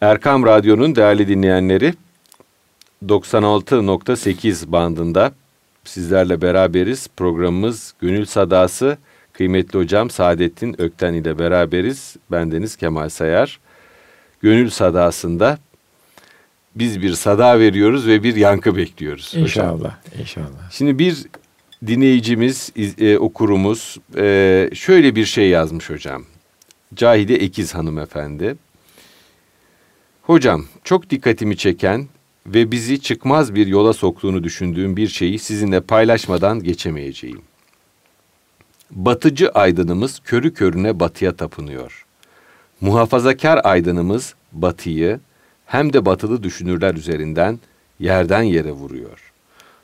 Erkam Radyo'nun değerli dinleyenleri 96.8 bandında sizlerle beraberiz. Programımız Gönül Sadası. Kıymetli hocam Saadettin Ökten ile beraberiz. Bendeniz Kemal Sayar. Gönül Sadası'nda biz bir sada veriyoruz ve bir yankı bekliyoruz. İnşallah, hocam. inşallah. Şimdi bir dinleyicimiz, e, okurumuz e, şöyle bir şey yazmış hocam. Cahide Ekiz hanımefendi. Hocam çok dikkatimi çeken ve bizi çıkmaz bir yola soktuğunu düşündüğüm bir şeyi sizinle paylaşmadan geçemeyeceğim. Batıcı aydınımız körü körüne batıya tapınıyor. Muhafazakar aydınımız batıyı hem de batılı düşünürler üzerinden yerden yere vuruyor.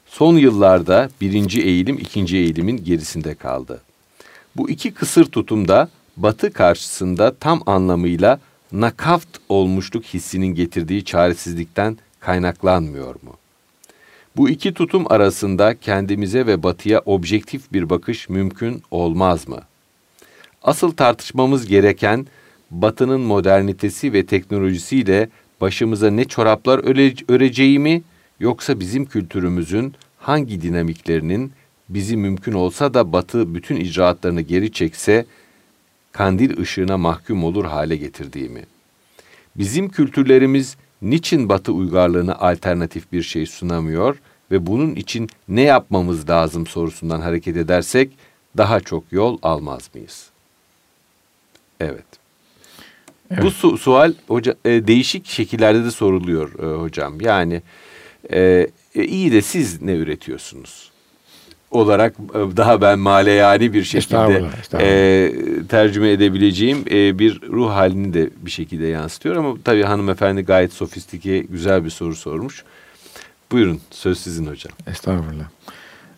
Son yıllarda birinci eğilim ikinci eğilimin gerisinde kaldı. Bu iki kısır tutumda batı karşısında tam anlamıyla nakaft olmuşluk hissinin getirdiği çaresizlikten kaynaklanmıyor mu? Bu iki tutum arasında kendimize ve batıya objektif bir bakış mümkün olmaz mı? Asıl tartışmamız gereken batının modernitesi ve teknolojisiyle başımıza ne çoraplar öre, öreceği mi yoksa bizim kültürümüzün hangi dinamiklerinin bizi mümkün olsa da batı bütün icraatlarını geri çekse kandil ışığına mahkum olur hale getirdiği mi? Bizim kültürlerimiz niçin batı uygarlığına alternatif bir şey sunamıyor ve bunun için ne yapmamız lazım sorusundan hareket edersek daha çok yol almaz mıyız? Evet. evet. Bu su, sual hoca, e, değişik şekillerde de soruluyor e, hocam. Yani e, e, iyi de siz ne üretiyorsunuz? Olarak e, daha ben maleyani bir şekilde estağfurullah, estağfurullah. E, tercüme edebileceğim e, bir ruh halini de bir şekilde yansıtıyor ama tabii hanımefendi gayet sofistike güzel bir soru sormuş. Buyurun söz sizin hocam. Estağfurullah.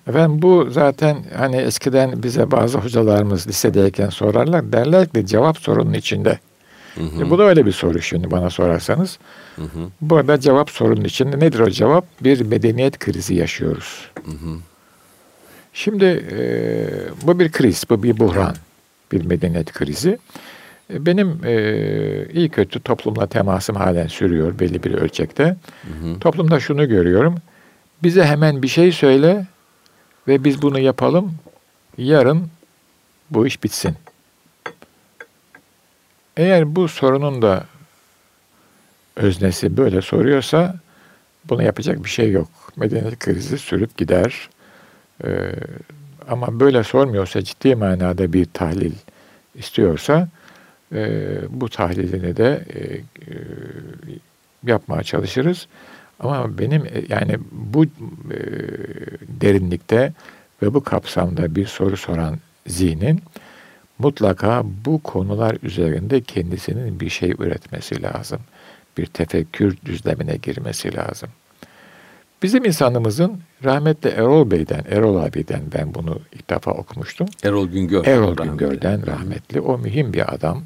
Efendim bu zaten hani eskiden bize bazı hocalarımız lisedeyken sorarlar. Derler ki cevap sorunun içinde. Hı hı. E, bu da öyle bir soru şimdi bana sorarsanız. Hı hı. Bu arada cevap sorunun içinde nedir o cevap? Bir medeniyet krizi yaşıyoruz. Hı hı. Şimdi e, bu bir kriz, bu bir buhran, bir medeniyet krizi. E, benim e, iyi kötü toplumla temasım halen sürüyor belli bir ölçekte. Hı hı. Toplumda şunu görüyorum. Bize hemen bir şey söyle ve biz bunu yapalım. Yarın bu iş bitsin. Eğer bu sorunun da öznesi böyle soruyorsa bunu yapacak bir şey yok. Medeniyet krizi sürüp gider. Ee, ama böyle sormuyorsa ciddi manada bir tahlil istiyorsa e, bu tahlilini de e, e, yapmaya çalışırız. Ama benim e, yani bu e, derinlikte ve bu kapsamda bir soru soran zihnin mutlaka bu konular üzerinde kendisinin bir şey üretmesi lazım. Bir tefekkür düzlemine girmesi lazım. Bizim insanımızın rahmetli Erol Bey'den, Erol abiden ben bunu ilk defa okumuştum. Erol Güngör. Erol Güngör'den rahmetli. O mühim bir adam.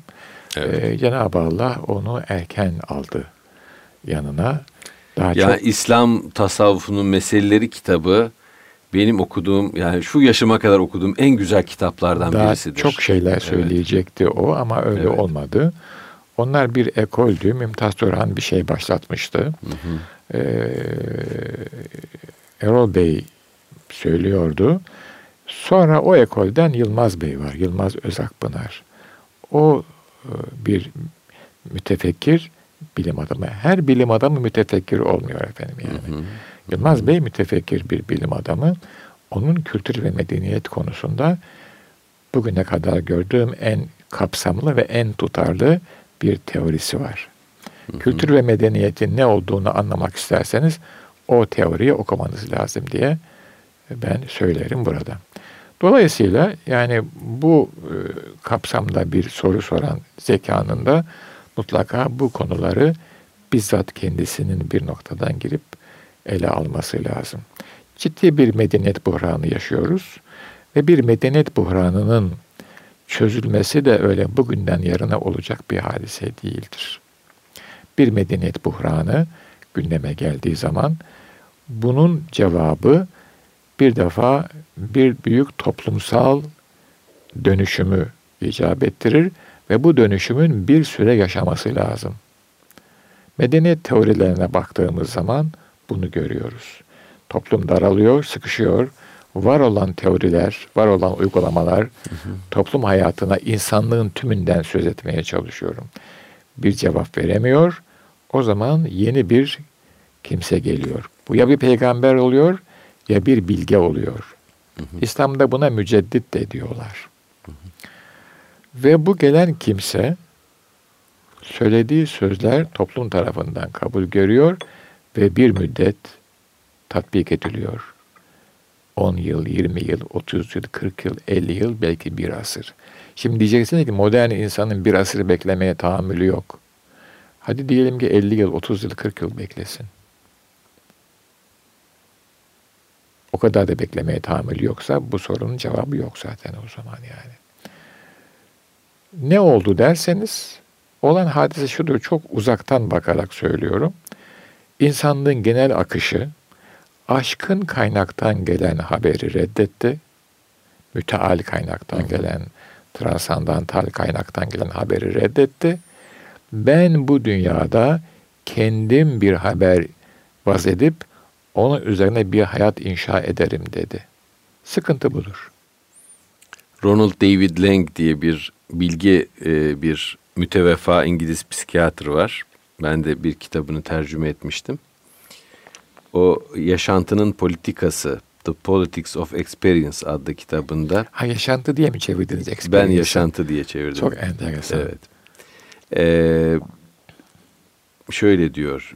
Evet. Ee, Cenab-ı Allah onu erken aldı yanına. Daha yani çok... İslam tasavvufunun meseleleri kitabı benim okuduğum yani şu yaşıma kadar okuduğum en güzel kitaplardan Daha birisidir. Çok şeyler söyleyecekti evet. o ama öyle evet. olmadı. Onlar bir ekoldü. Mümtaz Turhan bir şey başlatmıştı. Hı hı. Ee, Erol Bey söylüyordu. Sonra o ekolden Yılmaz Bey var. Yılmaz Özakpınar. O e, bir mütefekkir bilim adamı. Her bilim adamı mütefekkir olmuyor efendim yani. Hı hı. Yılmaz Bey mütefekkir bir bilim adamı. Onun kültür ve medeniyet konusunda bugüne kadar gördüğüm en kapsamlı ve en tutarlı bir teorisi var. Kültür ve medeniyetin ne olduğunu anlamak isterseniz o teoriyi okumanız lazım diye ben söylerim burada. Dolayısıyla yani bu e, kapsamda bir soru soran zekanın da mutlaka bu konuları bizzat kendisinin bir noktadan girip ele alması lazım. Ciddi bir medeniyet buhranı yaşıyoruz ve bir medeniyet buhranının çözülmesi de öyle bugünden yarına olacak bir hadise değildir. Bir medeniyet buhranı gündeme geldiği zaman bunun cevabı bir defa bir büyük toplumsal dönüşümü icap ettirir ve bu dönüşümün bir süre yaşaması lazım. Medeniyet teorilerine baktığımız zaman bunu görüyoruz. Toplum daralıyor, sıkışıyor. Var olan teoriler, var olan uygulamalar hı hı. toplum hayatına insanlığın tümünden söz etmeye çalışıyorum. Bir cevap veremiyor. O zaman yeni bir kimse geliyor. Bu ya bir peygamber oluyor ya bir bilge oluyor. Hı hı. İslam'da buna müceddit de diyorlar. Hı hı. Ve bu gelen kimse söylediği sözler toplum tarafından kabul görüyor ve bir müddet tatbik ediliyor. 10 yıl, 20 yıl, 30 yıl, 40 yıl, 50 yıl, belki bir asır. Şimdi diyeceksiniz ki modern insanın bir asır beklemeye tahammülü yok. Hadi diyelim ki 50 yıl, 30 yıl, 40 yıl beklesin. O kadar da beklemeye tahammülü yoksa bu sorunun cevabı yok zaten o zaman yani. Ne oldu derseniz olan hadise şudur çok uzaktan bakarak söylüyorum. İnsanlığın genel akışı aşkın kaynaktan gelen haberi reddetti. Müteal kaynaktan gelen, transandantal kaynaktan gelen haberi reddetti. Ben bu dünyada kendim bir haber vaz edip onun üzerine bir hayat inşa ederim dedi. Sıkıntı budur. Ronald David Lang diye bir bilgi e, bir mütevefa İngiliz psikiyatr var. Ben de bir kitabını tercüme etmiştim. O yaşantının politikası The Politics of Experience adlı kitabında. Ha yaşantı diye mi çevirdiniz? Experience? Ben yaşantı diye çevirdim. Çok enteresan. Evet. Ee, şöyle diyor.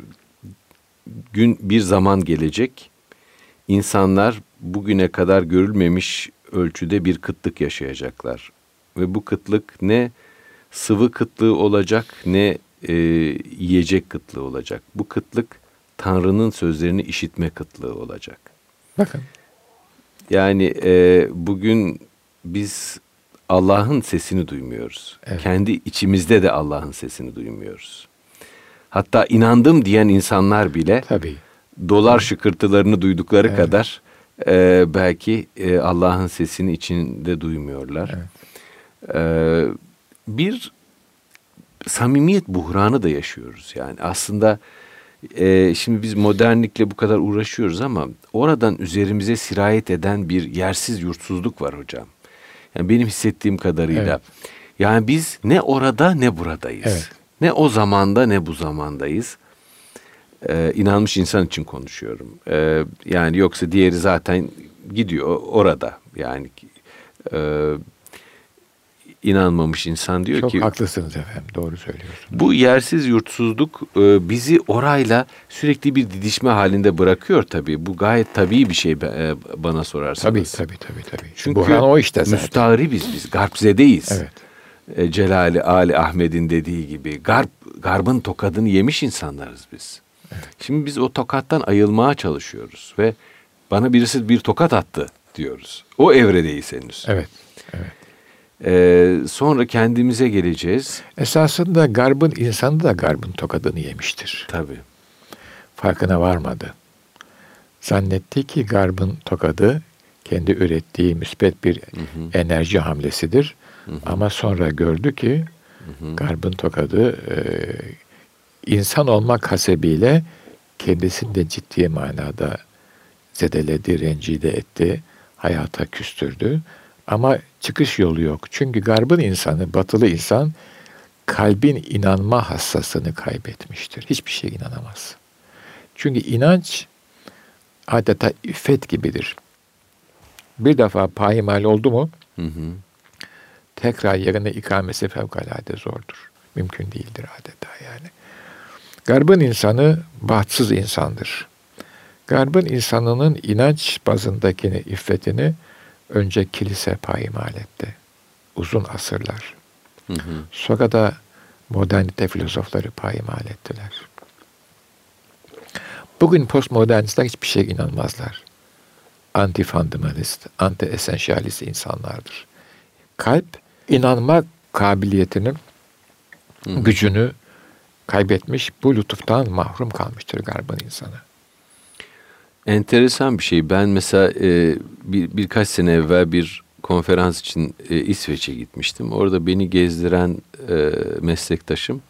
Gün bir zaman gelecek. İnsanlar bugüne kadar görülmemiş ölçüde bir kıtlık yaşayacaklar. Ve bu kıtlık ne sıvı kıtlığı olacak ne e, yiyecek kıtlığı olacak. Bu kıtlık Tanrı'nın sözlerini işitme kıtlığı olacak. Bakın. Yani e, bugün biz Allah'ın sesini duymuyoruz. Evet. Kendi içimizde de Allah'ın sesini duymuyoruz. Hatta inandım diyen insanlar bile Tabii. dolar şıkırtılarını duydukları evet. kadar e, belki e, Allah'ın sesini içinde duymuyorlar. Evet. E, bir samimiyet buhranı da yaşıyoruz. Yani aslında e, şimdi biz modernlikle bu kadar uğraşıyoruz ama oradan üzerimize sirayet eden bir yersiz yurtsuzluk var hocam. Yani benim hissettiğim kadarıyla. Evet. Yani biz ne orada ne buradayız. Evet. Ne o zamanda ne bu zamandayız. Ee, inanmış insan için konuşuyorum. Ee, yani yoksa diğeri zaten gidiyor orada. Yani e, inanmamış insan diyor Çok ki... Çok haklısınız efendim, doğru söylüyorsunuz. Bu yersiz yurtsuzluk e, bizi orayla sürekli bir didişme halinde bırakıyor tabii. Bu gayet tabii bir şey e, bana sorarsanız. Tabii tabii tabii. tabii. Çünkü Burhan o işte zaten. müstahribiz biz, garpzedeyiz. Evet. E, Celali Ali Ahmet'in dediği gibi garp, garbın tokadını yemiş insanlarız biz. Evet. Şimdi biz o tokattan ayılmaya çalışıyoruz ve bana birisi bir tokat attı diyoruz. O evredeyiz henüz. Evet. Evet. Ee, sonra kendimize geleceğiz. Esasında garbın insanı da garbın tokadını yemiştir. Tabii. Farkına varmadı. Zannetti ki garbın tokadı kendi ürettiği müspet bir hı hı. enerji hamlesidir. Hı hı. Ama sonra gördü ki hı hı. garbın tokadı e, insan olmak hasebiyle kendisini de ciddi manada zedeledi, rencide etti, hayata küstürdü. Ama çıkış yolu yok. Çünkü garbın insanı, batılı insan kalbin inanma hassasını kaybetmiştir. Hiçbir şeye inanamaz. Çünkü inanç adeta iffet gibidir. Bir defa payimal oldu mu hı hı. tekrar yerine ikamesi fevkalade zordur. Mümkün değildir adeta yani. Garbın insanı bahtsız insandır. Garbın insanının inanç bazındakini, iffetini önce kilise payimal etti. Uzun asırlar. Hı hı. Sonra da modernite filozofları payimal ettiler. Bugün postmodernistler hiçbir şeye inanmazlar. Anti-fundamentalist, anti-esensyalist insanlardır. Kalp inanma kabiliyetinin hı. gücünü kaybetmiş, bu lütuftan mahrum kalmıştır garbın insanı. Enteresan bir şey. Ben mesela e, bir, birkaç sene evvel bir konferans için e, İsveç'e gitmiştim. Orada beni gezdiren e, meslektaşım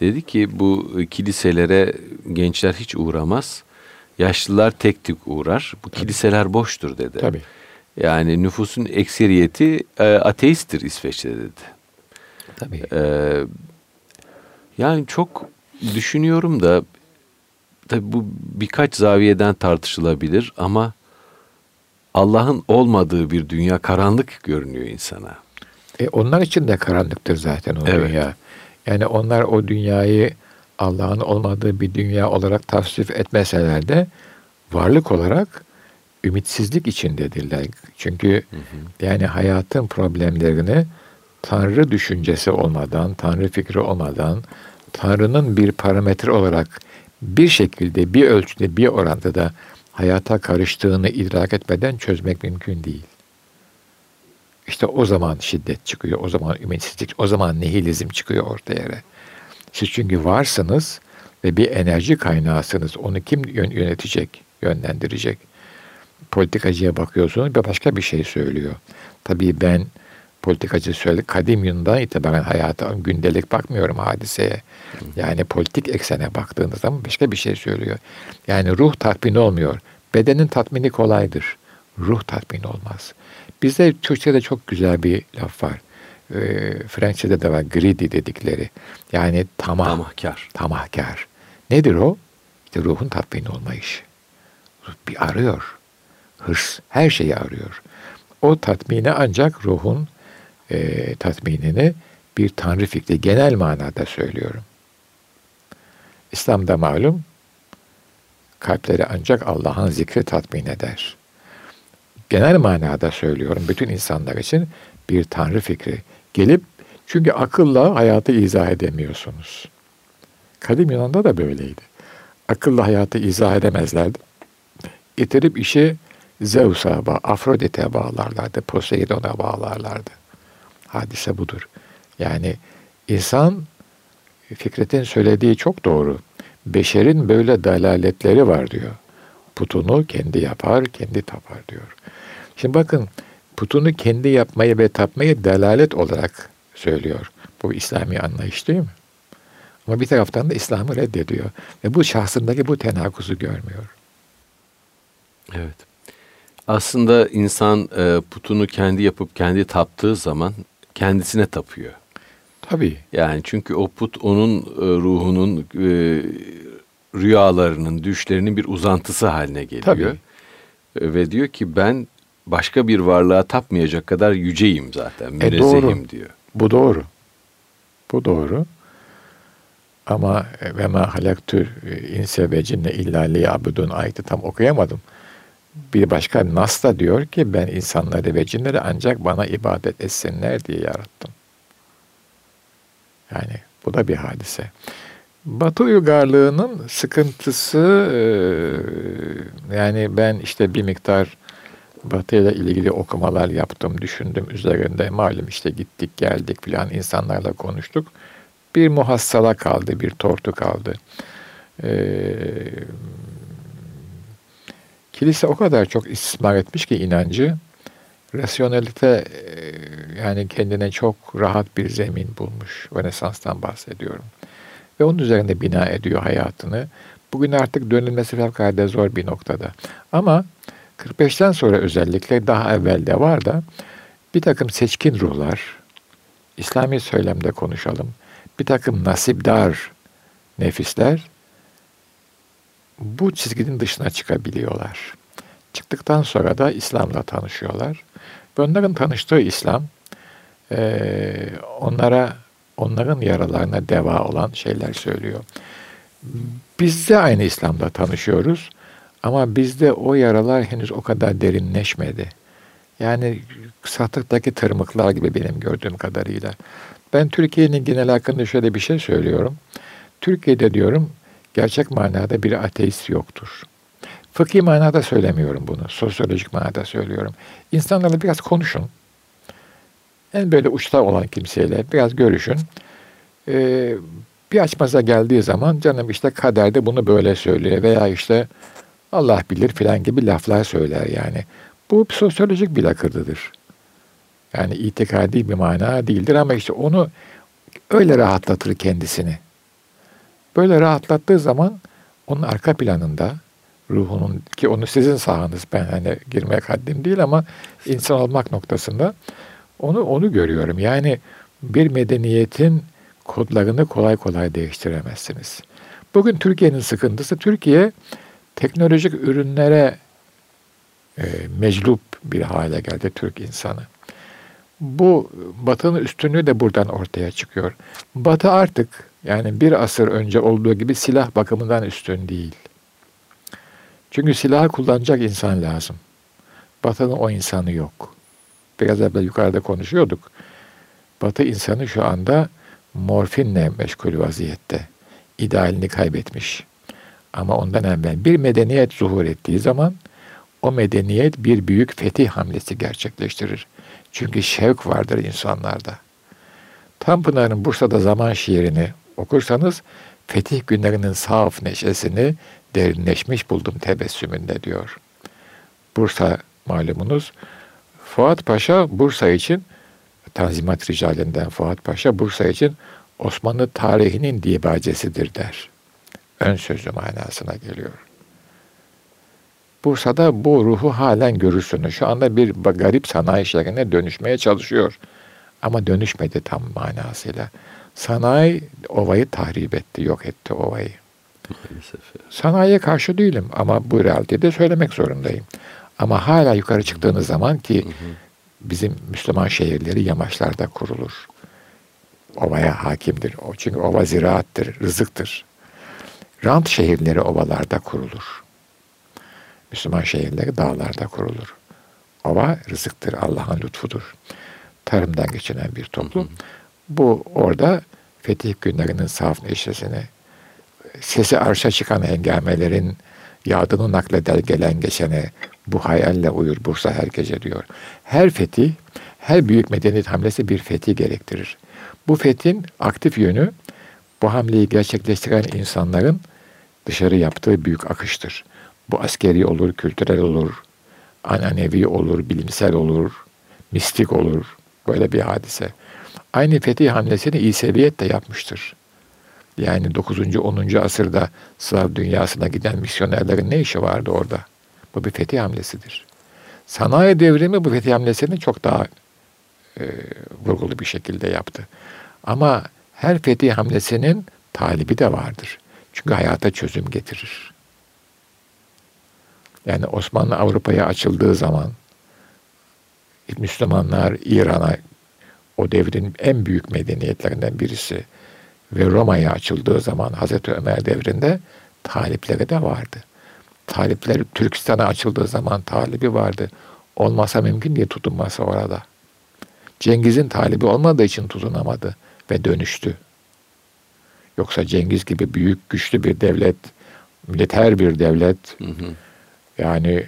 Dedi ki bu kiliselere gençler hiç uğramaz. Yaşlılar tek tük uğrar. Bu Tabii. kiliseler boştur dedi. Tabii. Yani nüfusun ekseriyeti e, ateisttir İsveç'te dedi. Tabii. E, yani çok düşünüyorum da tabii bu birkaç zaviyeden tartışılabilir ama Allah'ın olmadığı bir dünya karanlık görünüyor insana. E onlar için de karanlıktır zaten o evet. dünya. Yani onlar o dünyayı Allah'ın olmadığı bir dünya olarak tavsif etmeseler de varlık olarak ümitsizlik içindedirler. Çünkü hı hı. yani hayatın problemlerini Tanrı düşüncesi olmadan, Tanrı fikri olmadan, Tanrı'nın bir parametre olarak bir şekilde, bir ölçüde, bir orantıda hayata karıştığını idrak etmeden çözmek mümkün değil. İşte o zaman şiddet çıkıyor, o zaman ümitsizlik, o zaman nihilizm çıkıyor ortaya. Siz çünkü varsınız ve bir enerji kaynağısınız. Onu kim yönetecek, yönlendirecek? Politikacıya bakıyorsunuz ve başka bir şey söylüyor. Tabii ben politikacı söyle kadim Yunan'dan itibaren hayata gündelik bakmıyorum hadiseye. Yani politik eksene baktığınız zaman başka bir şey söylüyor. Yani ruh tatmin olmuyor. Bedenin tatmini kolaydır. Ruh tatmin olmaz. Bizde Türkçe'de çok güzel bir laf var. E, Fransızca'da da var greedy dedikleri. Yani tamah. Tamahkar. Tamahkar. Nedir o? İşte ruhun tatmin olma işi. Bir arıyor. Hırs. Her şeyi arıyor. O tatmini ancak ruhun e, tatminini bir tanrı fikri genel manada söylüyorum. İslam'da malum kalpleri ancak Allah'ın zikri tatmin eder. Genel manada söylüyorum bütün insanlar için bir tanrı fikri gelip çünkü akılla hayatı izah edemiyorsunuz. Kadim Yunan'da da böyleydi. Akılla hayatı izah edemezlerdi. Getirip işi Zeus'a, Afrodit'e bağlarlardı, Poseidon'a bağlarlardı. Hadise budur. Yani insan Fikret'in söylediği çok doğru. Beşerin böyle dalaletleri var diyor. Putunu kendi yapar, kendi tapar diyor. Şimdi bakın putunu kendi yapmayı ve tapmayı dalalet olarak söylüyor. Bu İslami anlayış değil mi? Ama bir taraftan da İslam'ı reddediyor. Ve bu şahsındaki bu tenakuzu görmüyor. Evet. Aslında insan e, putunu kendi yapıp kendi taptığı zaman kendisine tapıyor. Tabii. Yani çünkü o put onun e, ruhunun e, rüyalarının, düşlerinin bir uzantısı haline geliyor. Tabii. E, ve diyor ki ben başka bir varlığa tapmayacak kadar yüceyim zaten. Münezzehim e diyor. Bu doğru. Bu doğru. Ama ve ma halaktü inse ve cinne illa liyabudun ayeti tam okuyamadım. Bir başka Nas da diyor ki ben insanları ve cinleri ancak bana ibadet etsinler diye yarattım. Yani bu da bir hadise. Batı uygarlığının sıkıntısı yani ben işte bir miktar Batı ile ilgili okumalar yaptım, düşündüm üzerinde. Malum işte gittik geldik filan insanlarla konuştuk. Bir muhassala kaldı, bir tortu kaldı. Ee, kilise o kadar çok istismar etmiş ki inancı, rasyonelite yani kendine çok rahat bir zemin bulmuş. Rönesans'tan bahsediyorum. Ve onun üzerinde bina ediyor hayatını. Bugün artık dönülmesi fevkalade zor bir noktada. Ama 45'ten sonra özellikle daha evvelde var da bir takım seçkin ruhlar, İslami söylemde konuşalım, bir takım nasipdar nefisler bu çizginin dışına çıkabiliyorlar. Çıktıktan sonra da İslam'la tanışıyorlar. Ve onların tanıştığı İslam e, onlara onların yaralarına deva olan şeyler söylüyor. Biz de aynı İslam'da tanışıyoruz ama bizde o yaralar henüz o kadar derinleşmedi. Yani satıktaki tırmıklar gibi benim gördüğüm kadarıyla. Ben Türkiye'nin genel hakkında şöyle bir şey söylüyorum. Türkiye'de diyorum gerçek manada bir ateist yoktur. Fıkhi manada söylemiyorum bunu. Sosyolojik manada söylüyorum. İnsanlarla biraz konuşun. En böyle uçta olan kimseyle biraz görüşün. Ee, bir açmaza geldiği zaman canım işte kaderde bunu böyle söylüyor veya işte Allah bilir filan gibi laflar söyler yani. Bu sosyolojik bir lakırdıdır. Yani itikadi bir mana değildir ama işte onu öyle rahatlatır kendisini. Böyle rahatlattığı zaman onun arka planında ruhunun ki onu sizin sahanız ben hani girmek haddim değil ama insan olmak noktasında onu onu görüyorum. Yani bir medeniyetin kodlarını kolay kolay değiştiremezsiniz. Bugün Türkiye'nin sıkıntısı Türkiye teknolojik ürünlere e, meclup bir hale geldi Türk insanı. Bu Batı'nın üstünlüğü de buradan ortaya çıkıyor. Batı artık yani bir asır önce olduğu gibi silah bakımından üstün değil. Çünkü silahı kullanacak insan lazım. Batı'nın o insanı yok. Biraz evvel yukarıda konuşuyorduk. Batı insanı şu anda morfinle meşgul vaziyette. İdealini kaybetmiş. Ama ondan evvel bir medeniyet zuhur ettiği zaman o medeniyet bir büyük fetih hamlesi gerçekleştirir. Çünkü şevk vardır insanlarda. Tanpınar'ın Bursa'da zaman şiirini okursanız fetih günlerinin saf neşesini derinleşmiş buldum tebessümünde diyor. Bursa malumunuz Fuat Paşa Bursa için Tanzimat Ricalinden Fuat Paşa Bursa için Osmanlı tarihinin dibacesidir der. Ön sözü manasına geliyor. Bursa'da bu ruhu halen görürsünüz. Şu anda bir garip sanayi şehrine dönüşmeye çalışıyor. Ama dönüşmedi tam manasıyla. Sanayi ovayı tahrip etti, yok etti ovayı. Maalesef. Sanayiye karşı değilim ama bu realiteyi de söylemek zorundayım. Ama hala yukarı çıktığınız zaman ki bizim Müslüman şehirleri yamaçlarda kurulur. Ovaya hakimdir. O çünkü ova ziraattır, rızıktır. Rant şehirleri ovalarda kurulur. Müslüman şehirleri dağlarda kurulur. Ova rızıktır, Allah'ın lütfudur. Tarımdan geçinen bir toplum. Bu orada fetih günlerinin saf neşesini, sesi arşa çıkan hengamelerin yadını nakleder gelen geçene bu hayalle uyur Bursa her gece diyor. Her fetih, her büyük medeniyet hamlesi bir fetih gerektirir. Bu fethin aktif yönü bu hamleyi gerçekleştiren insanların dışarı yaptığı büyük akıştır. Bu askeri olur, kültürel olur, ananevi olur, bilimsel olur, mistik olur. Böyle bir hadise. Aynı fetih hamlesini İseviyet de yapmıştır. Yani 9. 10. asırda Slav dünyasına giden misyonerlerin ne işi vardı orada? Bu bir fetih hamlesidir. Sanayi devrimi bu fetih hamlesini çok daha e, vurgulu bir şekilde yaptı. Ama her fetih hamlesinin talibi de vardır. Çünkü hayata çözüm getirir. Yani Osmanlı Avrupa'ya açıldığı zaman Müslümanlar İran'a o devrin en büyük medeniyetlerinden birisi ve Roma'ya açıldığı zaman Hazreti Ömer devrinde talipleri de vardı. Talipleri Türkistan'a açıldığı zaman talibi vardı. Olmasa mümkün diye tutunması orada. Cengiz'in talibi olmadığı için tutunamadı ve dönüştü. Yoksa Cengiz gibi büyük, güçlü bir devlet, militer bir devlet, hı hı. yani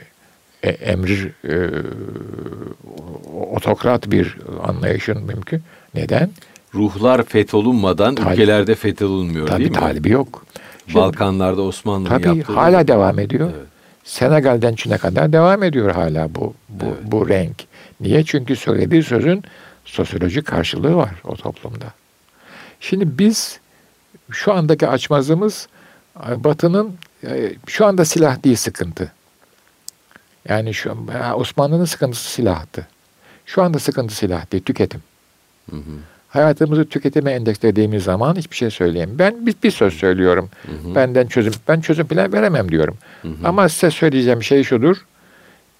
e, emir e, otokrat bir anlayışın mümkün. Neden? Ruhlar fetholunmadan Talip, ülkelerde fetholunmuyor tabii, değil mi? Tabii talibi yok. Şimdi, Balkanlarda Osmanlı'nın tabii, yaptığı... Tabii hala devam ediyor. Evet. Senegal'den Çin'e kadar devam ediyor hala bu bu, evet. bu renk. Niye? Çünkü söylediği sözün sosyolojik karşılığı var o toplumda. Şimdi biz şu andaki açmazımız Batı'nın e, şu anda silah değil sıkıntı. Yani şu Osmanlı'nın sıkıntısı silahtı. Şu anda sıkıntı silah değil, tüketim. Hı hı. Hayatımızı tüketime endekslediğimiz zaman hiçbir şey söyleyeyim. Ben bir, bir söz söylüyorum. Hı hı. Benden çözüm, ben çözüm plan veremem diyorum. Hı hı. Ama size söyleyeceğim şey şudur.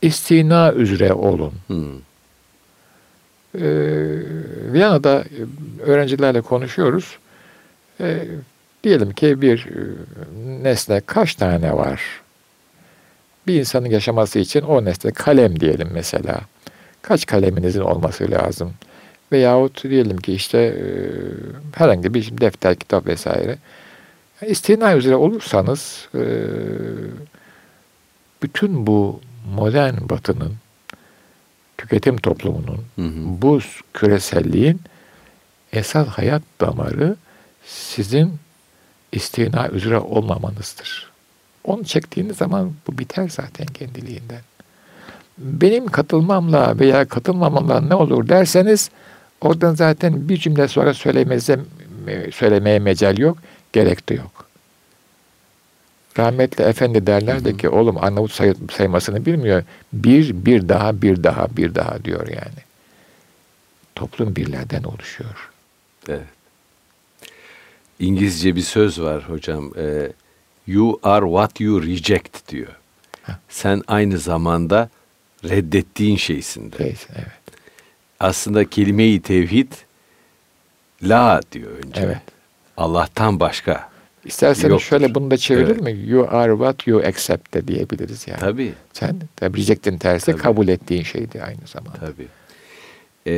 İstina üzere olun. Hı. Ee, Viyana'da öğrencilerle konuşuyoruz. Ee, diyelim ki bir e, nesne kaç tane var? Bir insanın yaşaması için o nesne kalem diyelim mesela. Kaç kaleminizin olması lazım? Veyahut diyelim ki işte e, herhangi bir defter, kitap vesaire. İstina üzere olursanız e, bütün bu modern batının tüketim toplumunun hı hı. bu küreselliğin esas hayat damarı sizin istina üzere olmamanızdır. Onu çektiğiniz zaman bu biter zaten kendiliğinden. Benim katılmamla veya katılmamamla ne olur derseniz oradan zaten bir cümle sonra söylemeze, söylemeye mecal yok, gerek de yok. Rahmetli efendi derlerdi ki oğlum Arnavut say- saymasını bilmiyor. Bir, bir daha, bir daha, bir daha diyor yani. Toplum birlerden oluşuyor. Evet. İngilizce bir söz var hocam. E, you are what you reject diyor. Heh. Sen aynı zamanda reddettiğin şeysin de. Neyse, evet. Aslında kelime-i tevhid la diyor önce. Evet. Allah'tan başka. İsterseniz Yoktur. şöyle bunu da çevirir Evet. mi? You are what you accept de diyebiliriz yani. Tabii, Sen reject'in tersi Tabii. kabul ettiğin şeydi aynı zamanda. tabii. E,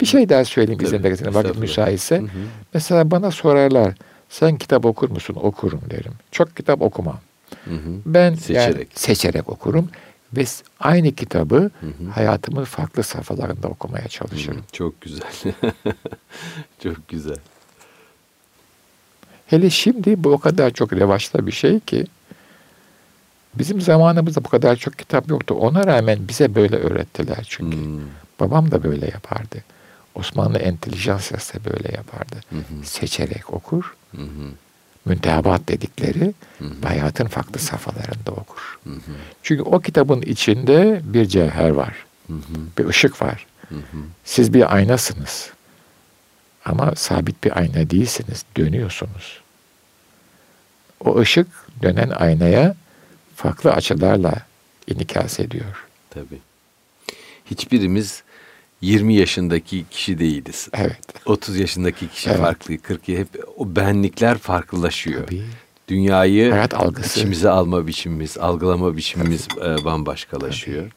Bir şey daha söyleyeyim izin verirseniz vakit müsaitse. hı hı, Mesela bana sorarlar sen kitap okur musun? Okurum derim. Çok kitap okumam. hı hı, Ben yani Seçerek. seçerek okurum ve aynı kitabı hı hı. hayatımın farklı safhalarında okumaya çalışırım. Hı, Çok güzel. Çok güzel. Hele şimdi bu o kadar çok revaçta bir şey ki bizim zamanımızda bu kadar çok kitap yoktu. Ona rağmen bize böyle öğrettiler çünkü. Hmm, Babam da böyle yapardı. Osmanlı entelijansiyası da böyle yapardı. hı hı, Seçerek okur, hı hı, müntehabat dedikleri hı hı, hayatın farklı safhalarında okur. hı hı, Çünkü o kitabın içinde bir cevher var, hı hı, bir ışık var. hı hı. Siz bir aynasınız. Ama sabit bir ayna değilsiniz, dönüyorsunuz. O ışık dönen aynaya farklı açılarla inikas ediyor. Tabii. Hiçbirimiz 20 yaşındaki kişi değiliz. Evet. 30 yaşındaki kişi Evet. farklı, 40 hep o benlikler farklılaşıyor. Tabii. Dünyayı Hayat algısı. içimize alma biçimimiz, algılama biçimimiz e, bambaşkalaşıyor.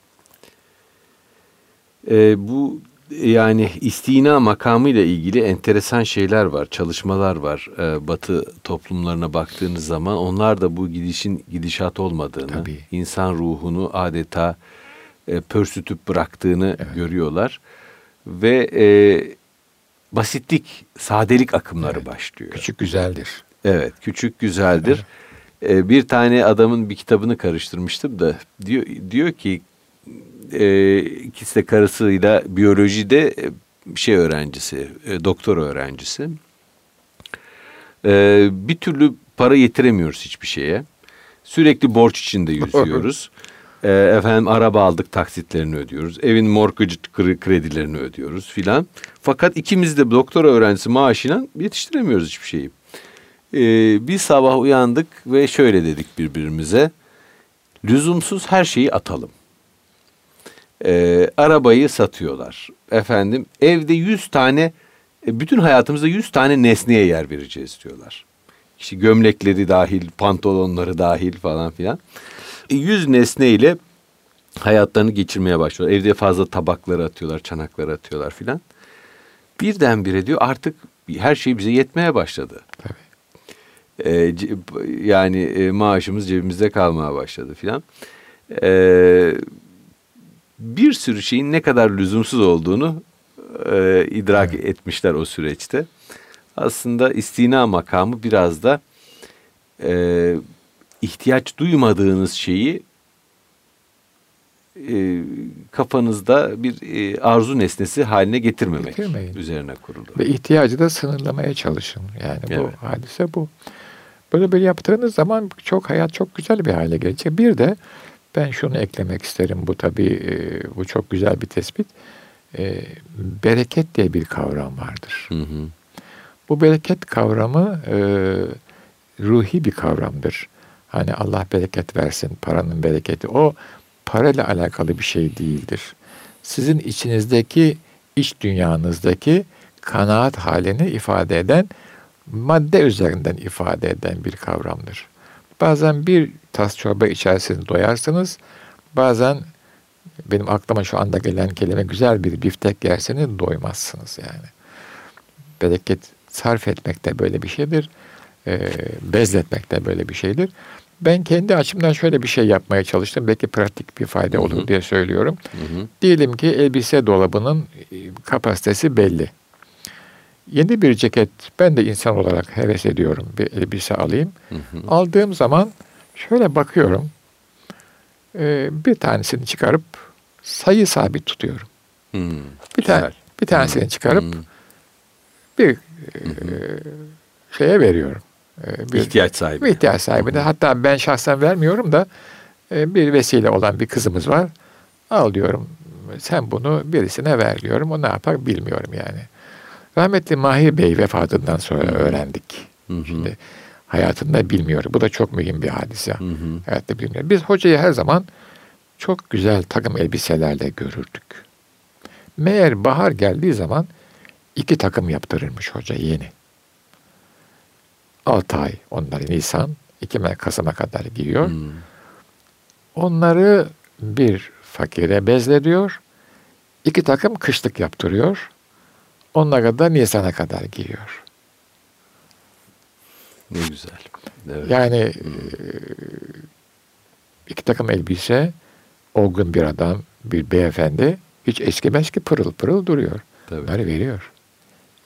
E, bu yani istina makamı ile ilgili enteresan şeyler var, çalışmalar var. E, batı toplumlarına baktığınız zaman onlar da bu gidişin gidişat olmadığını, Tabii. insan ruhunu adeta e, pörsütüp bıraktığını görüyorlar ve e, basitlik, sadelik akımları Evet. başlıyor. Küçük güzeldir. Evet, küçük güzeldir. Ee, bir tane adamın bir kitabını karıştırmıştım da diyor diyor ki e, ikisi de karısıyla biyolojide e, şey öğrencisi, e, doktor öğrencisi. E, bir türlü para yetiremiyoruz hiçbir şeye. Sürekli borç içinde yüzüyoruz. E, efendim araba aldık taksitlerini ödüyoruz. Evin mortgage kre- kredilerini ödüyoruz filan. Fakat ikimiz de doktora öğrencisi maaşıyla yetiştiremiyoruz hiçbir şeyi. Ee, bir sabah uyandık ve şöyle dedik birbirimize. Lüzumsuz her şeyi atalım. Ee, arabayı satıyorlar. Efendim evde 100 tane, e, bütün hayatımızda 100 tane nesneye yer vereceğiz diyorlar. İşte gömlekleri dahil, pantolonları dahil falan filan. E, 100 nesneyle hayatlarını geçirmeye başlıyorlar. Evde fazla tabakları atıyorlar, çanakları atıyorlar filan. Birdenbire diyor artık her şey bize yetmeye başladı. Tabii. E, ce- yani e, maaşımız cebimizde kalmaya başladı filan. E, bir sürü şeyin ne kadar lüzumsuz olduğunu e, idrak etmişler o süreçte. Aslında istina makamı biraz da e, ihtiyaç duymadığınız şeyi e, kafanızda bir e, arzu nesnesi haline getirmemek Getirmeyin. üzerine kurulu. Ve ihtiyacı da sınırlamaya çalışın. Yani bu Evet. hadise bu. Böyle bir yaptığınız zaman çok hayat çok güzel bir hale gelecek. Bir de ben şunu eklemek isterim. Bu tabii e, bu çok güzel bir tespit. E, bereket diye bir kavram vardır. Hı hı. Bu bereket kavramı e, ruhi bir kavramdır. Hani Allah bereket versin, paranın bereketi. O parayla alakalı bir şey değildir. Sizin içinizdeki, iç dünyanızdaki kanaat halini ifade eden, madde üzerinden ifade eden bir kavramdır. Bazen bir tas çorba içersiniz, doyarsınız. Bazen benim aklıma şu anda gelen kelime güzel bir biftek yerseniz doymazsınız yani. Bereket sarf etmek de böyle bir şeydir. E, bezletmek de böyle bir şeydir. Ben kendi açımdan şöyle bir şey yapmaya çalıştım. Belki pratik bir fayda olur Hı hı. diye söylüyorum. Hı hı. Diyelim ki elbise dolabının e, kapasitesi belli. Yeni bir ceket ben de insan olarak heves ediyorum. Bir elbise alayım. Hı hı. Aldığım zaman şöyle bakıyorum. E, bir tanesini çıkarıp sayı sabit tutuyorum. Hmm, Bir tane güzel. bir tanesini çıkarıp Hmm, bir e, şeye veriyorum. E, bir ihtiyaç sahibi. Bir ihtiyaç sahibi de. Hatta ben şahsen vermiyorum da e, bir vesile olan bir kızımız var. Al diyorum sen bunu birisine ver diyorum. O ne yapar bilmiyorum yani. Rahmetli Mahir Bey vefatından sonra öğrendik. Hı hı. Şimdi hayatında bilmiyor. Bu da çok mühim bir hadise. Hı hı. Hayatta bilmiyor. Biz hocayı her zaman çok güzel takım elbiselerle görürdük. Meğer bahar geldiği zaman iki takım yaptırırmış hoca yeni. Altı ay onları Nisan, iki Kasım'a kadar giyiyor. Hmm. Onları bir fakire bezlediyor. iki takım kışlık yaptırıyor. Onlara da Nisan'a kadar giyiyor. Ne güzel. Evet. Yani hmm. iki takım elbise, olgun bir adam, bir beyefendi hiç eskimez ki pırıl pırıl duruyor. Tabii. Bunları veriyor.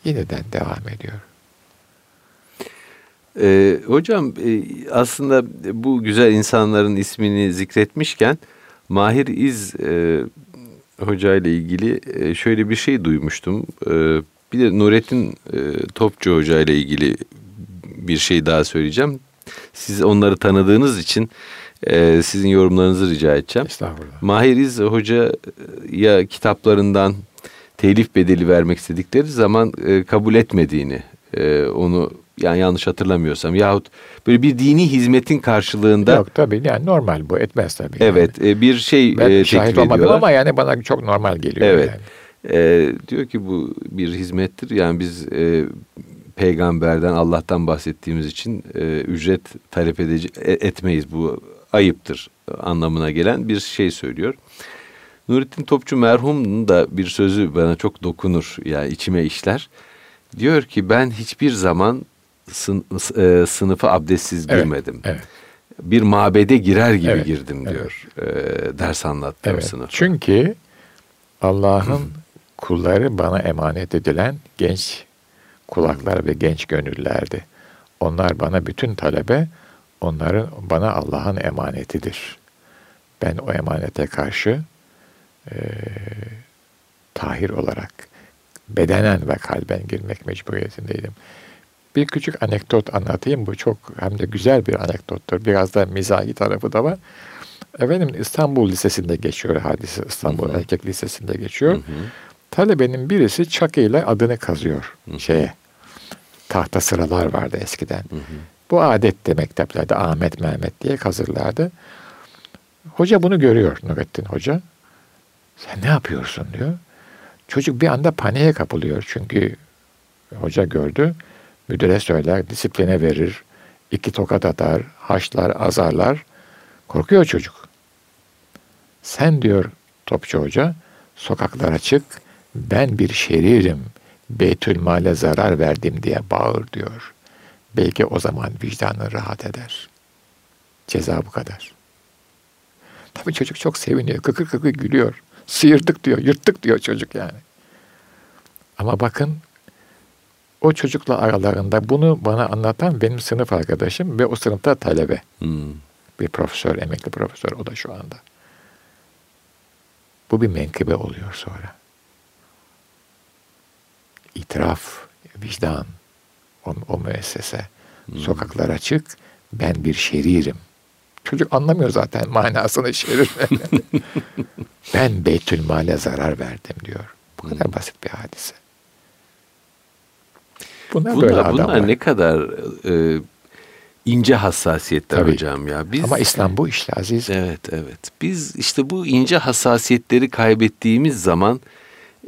Yeniden devam ediyor. Ee, hocam e, aslında bu güzel insanların ismini zikretmişken Mahir İz e, Hoca ile ilgili e, şöyle bir şey duymuştum. E, bir de Nurettin e, Topçu Hoca ile ilgili bir şey daha söyleyeceğim. Siz onları tanıdığınız için e, sizin yorumlarınızı rica edeceğim. Estağfurullah. Mahir İz Hoca ya kitaplarından telif bedeli vermek istedikleri zaman e, kabul etmediğini e, onu yani yanlış hatırlamıyorsam yahut böyle bir dini hizmetin karşılığında Yok tabii yani normal bu etmez tabii. Evet yani. e, bir şey ben e, şahit olmadım ama yani bana çok normal geliyor. Evet. Yani. E, diyor ki bu bir hizmettir yani biz e, peygamberden Allah'tan bahsettiğimiz için e, ücret talep edici, e, etmeyiz bu ayıptır anlamına gelen bir şey söylüyor. Nurettin Topçu merhumun da bir sözü bana çok dokunur yani içime işler. Diyor ki ben hiçbir zaman sın, e, sınıfı abdestsiz evet, girmedim. Evet. Bir mabede girer gibi evet, girdim diyor. Evet. E, ders anlattığım evet, sınıfa. Çünkü Allah'ın kulları bana emanet edilen genç kulaklar ve genç gönüllerdi. Onlar bana bütün talebe, onların bana Allah'ın emanetidir. Ben o emanete karşı e, tahir olarak bedenen ve kalben girmek mecburiyetindeydim. Bir küçük anekdot anlatayım. Bu çok hem de güzel bir anekdottur. Biraz da mizahi tarafı da var. Efendim İstanbul Lisesi'nde geçiyor hadise. İstanbul hı Erkek Lisesi'nde geçiyor. Hı hı. Talebenin birisi çakıyla adını kazıyor hı hı. şeye. Tahta sıralar vardı eskiden. Hı hı. Bu adetti mekteplerde Ahmet Mehmet diye kazırlardı. Hoca bunu görüyor Nurettin Hoca. Sen ne yapıyorsun diyor. Çocuk bir anda paniğe kapılıyor çünkü hoca gördü. Müdüre söyler, disipline verir, iki tokat atar, haşlar, azarlar. Korkuyor çocuk. Sen diyor Topçu Hoca, sokaklara çık, ben bir şeririm, Beytülmale zarar verdim diye bağır diyor. Belki o zaman vicdanın rahat eder. Ceza bu kadar. Tabii çocuk çok seviniyor, kıkır kıkır gülüyor. Sıyırdık diyor, yırttık diyor çocuk yani. Ama bakın o çocukla aralarında bunu bana anlatan benim sınıf arkadaşım ve o sınıfta talebe. Hmm. Bir profesör, emekli profesör o da şu anda. Bu bir menkıbe oluyor sonra. İtiraf, vicdan, o, o müessese. Hmm. Sokaklara çık, ben bir şeririm. Çocuk anlamıyor zaten manasını şerir. ben Beytülmal'e zarar verdim diyor. Bu kadar hmm. basit bir hadise. Bunlar, bunlar böyle bunlar ne kadar e, ince hassasiyetler Tabii. hocam ya. Biz, Ama İslam bu işte aziz. Evet evet. Biz işte bu ince hassasiyetleri kaybettiğimiz zaman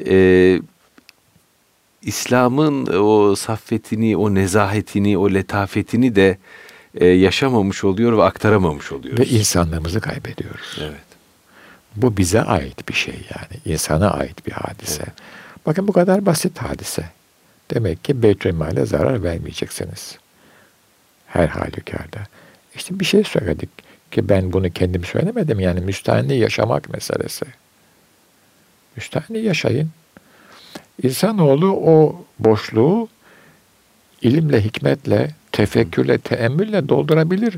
e, İslam'ın o saffetini, o nezahetini, o letafetini de e, yaşamamış oluyor ve aktaramamış oluyoruz. Ve insanlığımızı kaybediyoruz. Evet. Bu bize ait bir şey yani. insana ait bir hadise. Evet. Bakın bu kadar basit hadise. Demek ki Beytülmal'e zarar vermeyeceksiniz. Her halükarda. İşte bir şey söyledik ki ben bunu kendim söylemedim. Yani müstahni yaşamak meselesi. Müstahni yaşayın. İnsanoğlu o boşluğu ilimle, hikmetle, tefekkürle, teemmülle doldurabilir.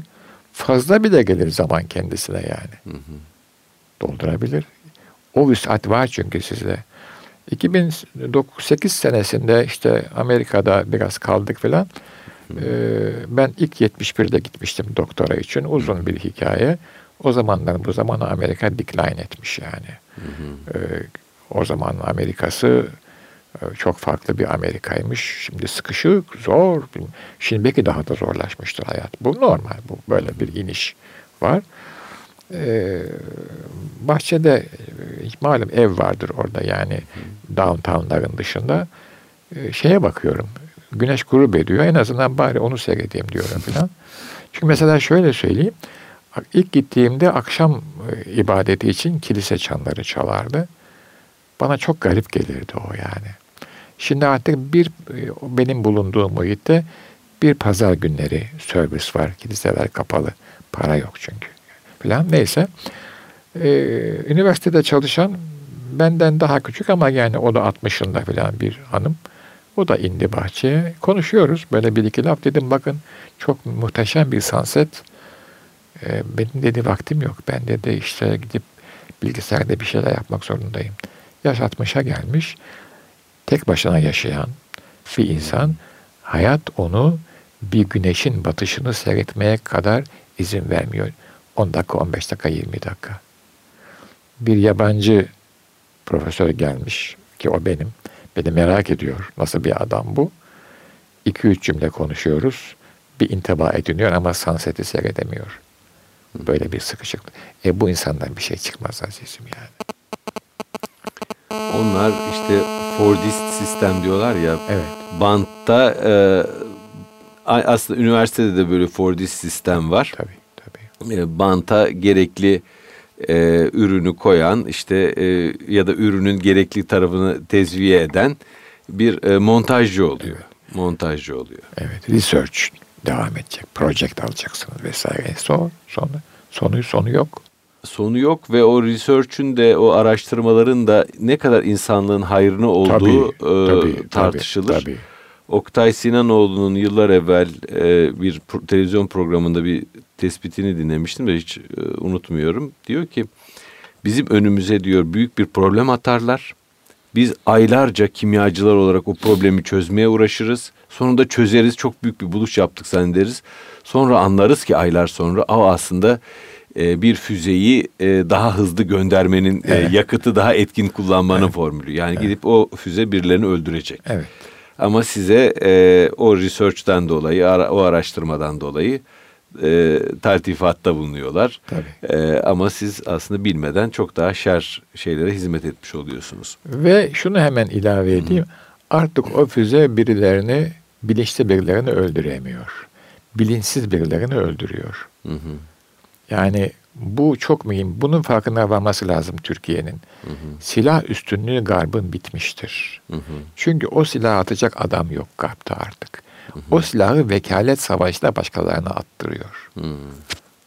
Fazla bile gelir zaman kendisine yani. Hı hı. Doldurabilir. O vüsat var çünkü sizde. 2008 senesinde işte Amerika'da biraz kaldık falan. Ee, ben ilk 71'de gitmiştim doktora için. Uzun bir hikaye. O zamanlar bu zaman Amerika decline etmiş yani. Ee, o zaman Amerika'sı e, çok farklı bir Amerika'ymış. Şimdi sıkışık, zor. Şimdi belki daha da zorlaşmıştır hayat. Bu normal. Bu böyle bir iniş var. Ee, bahçede e, malum ev vardır orada yani downtownların dışında. Ee, şeye bakıyorum. Güneş grup ediyor. En azından bari onu seyredeyim diyorum falan. Çünkü mesela şöyle söyleyeyim. İlk gittiğimde akşam e, ibadeti için kilise çanları çalardı. Bana çok garip gelirdi o yani. Şimdi artık bir e, benim bulunduğum muhitte bir pazar günleri servis var. Kiliseler kapalı. Para yok çünkü. Falan. Neyse. Ee, üniversitede çalışan benden daha küçük ama yani o da 60'ında falan bir hanım. O da indi bahçeye. Konuşuyoruz. Böyle bir iki laf dedim bakın çok muhteşem bir sunset. Ee, benim dedi vaktim yok. Ben dedi işte gidip bilgisayarda bir şeyler yapmak zorundayım. Yaş 60'a gelmiş. Tek başına yaşayan bir insan hayat onu bir güneşin batışını seyretmeye kadar izin vermiyor. 10 dakika, 15 dakika, 20 dakika. Bir yabancı profesör gelmiş ki o benim. Beni merak ediyor. Nasıl bir adam bu? 2-3 cümle konuşuyoruz. Bir intiba ediniyor ama sunset'i seyredemiyor. Böyle bir sıkışıklık. E bu insandan bir şey çıkmaz azizim yani. Onlar işte Fordist sistem diyorlar ya. Evet. Bantta e, aslında üniversitede de böyle Fordist sistem var. Tabii. E, banta gerekli e, ürünü koyan işte e, ya da ürünün gerekli tarafını tezviye eden bir e, montajcı oluyor. Evet. Montajcı oluyor. Evet. Research devam edecek. Project alacaksınız vesaire. Son, sonra sonu sonu yok. Sonu yok ve o research'ün de o araştırmaların da ne kadar insanlığın hayrına olduğu tabii, e, tabii, tartışılır. Tabii, tabii. Oktay Sinanoğlu'nun yıllar evvel e, bir pro- televizyon programında bir tespitini dinlemiştim ve hiç e, unutmuyorum. Diyor ki bizim önümüze diyor büyük bir problem atarlar. Biz aylarca kimyacılar olarak o problemi çözmeye uğraşırız. Sonunda çözeriz. Çok büyük bir buluş yaptık zannederiz. Sonra anlarız ki aylar sonra o aslında e, bir füzeyi e, daha hızlı göndermenin e, evet. yakıtı daha etkin kullanmanın evet. formülü. Yani evet. gidip o füze birilerini öldürecek. Evet. Ama size e, o research'ten dolayı, ara, o araştırmadan dolayı e, taltifatta bulunuyorlar. Tabii. E, ama siz aslında bilmeden çok daha şer şeylere hizmet etmiş oluyorsunuz. Ve şunu hemen ilave edeyim. Hı-hı. Artık o füze birilerini, bilinçli birilerini öldüremiyor. Bilinçsiz birilerini öldürüyor. Hı hı. Yani bu çok mühim. Bunun farkına varması lazım Türkiye'nin. Silah üstünlüğü garbın bitmiştir. Hı hı. Çünkü o silah atacak adam yok garbta artık. Hı hı. O silahı vekalet savaşla başkalarına attırıyor. Hı hı.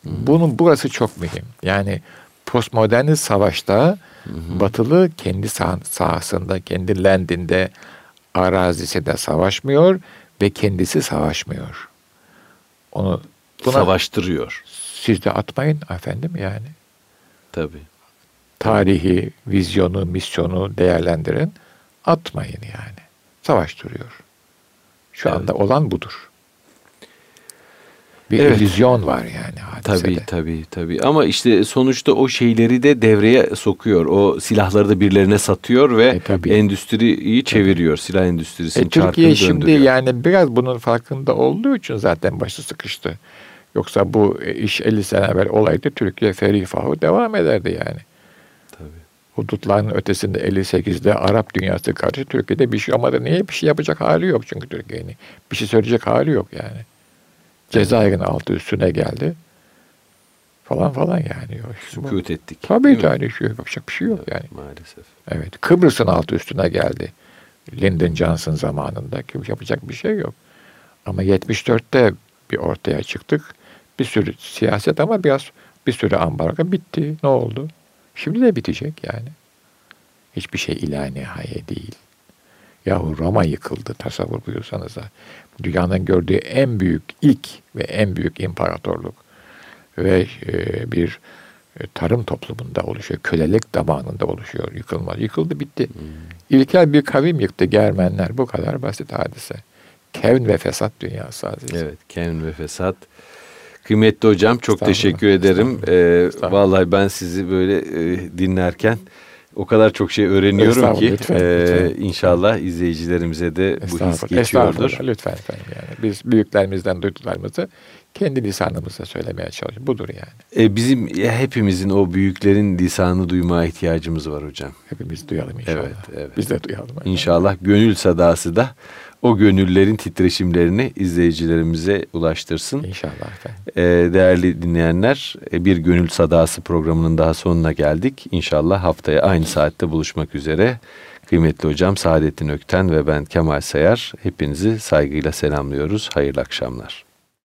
Bunun burası çok mühim. Yani postmodern savaşta hı hı. Batılı kendi sah sahasında, kendi landinde, arazisinde savaşmıyor ve kendisi savaşmıyor. Onu buna, savaştırıyor. Siz de atmayın efendim yani. Tabii. Tarihi, vizyonu, misyonu değerlendirin. Atmayın yani. Savaş duruyor. Şu evet. anda olan budur. Bir evet. illüzyon var yani hadisede. Tabii tabii tabii. Ama işte sonuçta o şeyleri de devreye sokuyor. O silahları da birilerine satıyor ve e, endüstriyi çeviriyor. Tabii. Silah endüstrisinin e, Türkiye şimdi yani biraz bunun farkında olduğu için zaten başı sıkıştı. Yoksa bu iş 50 sene evvel olaydı Türkiye ferifahu devam ederdi yani. Tabii. Hudutların ötesinde 58'de Arap dünyası karşı Türkiye'de bir şey ama da niye bir şey yapacak hali yok çünkü Türkiye'nin. Bir şey söyleyecek hali yok yani. Cezayir'in altı üstüne geldi. Falan falan yani. Sükut ettik. Tabii yani şey, yapacak bir şey yok yani. Maalesef. Evet. Kıbrıs'ın altı üstüne geldi. Lyndon Johnson zamanında yapacak bir şey yok. Ama 74'te bir ortaya çıktık. Bir sürü siyaset ama biraz bir sürü ambargo bitti. Ne oldu? Şimdi de bitecek yani. Hiçbir şey ilahi nihaye değil. Yahu Roma yıkıldı tasavvur buyursanız da. Dünyanın gördüğü en büyük ilk ve en büyük imparatorluk ve e, bir e, tarım toplumunda oluşuyor. Kölelik zamanında oluşuyor. Yıkılmaz. Yıkıldı bitti. Hmm. İlkel bir kavim yıktı Germenler. Bu kadar basit hadise. kevn ve fesat dünyası aziz. Evet, kevn ve fesat. Kıymetli hocam çok teşekkür ederim. Ee, vallahi ben sizi böyle e, dinlerken o kadar çok şey öğreniyorum ki lütfen, e, lütfen. inşallah izleyicilerimize de bu his geçiyordur. Lütfen efendim yani. Biz büyüklerimizden duyduklarımızı kendi lisanımızla söylemeye çalışıyoruz. Budur yani. E, bizim ya, hepimizin o büyüklerin lisanı duymaya ihtiyacımız var hocam. Hepimiz duyalım inşallah. Evet, evet. Biz de duyalım. efendim. İnşallah gönül sadası da o gönüllerin titreşimlerini izleyicilerimize ulaştırsın. İnşallah efendim. Ee, değerli dinleyenler e, bir Gönül Sadası programının daha sonuna geldik. İnşallah haftaya aynı saatte buluşmak üzere. Kıymetli hocam Saadettin Ökten ve ben Kemal Sayar hepinizi saygıyla selamlıyoruz. Hayırlı akşamlar.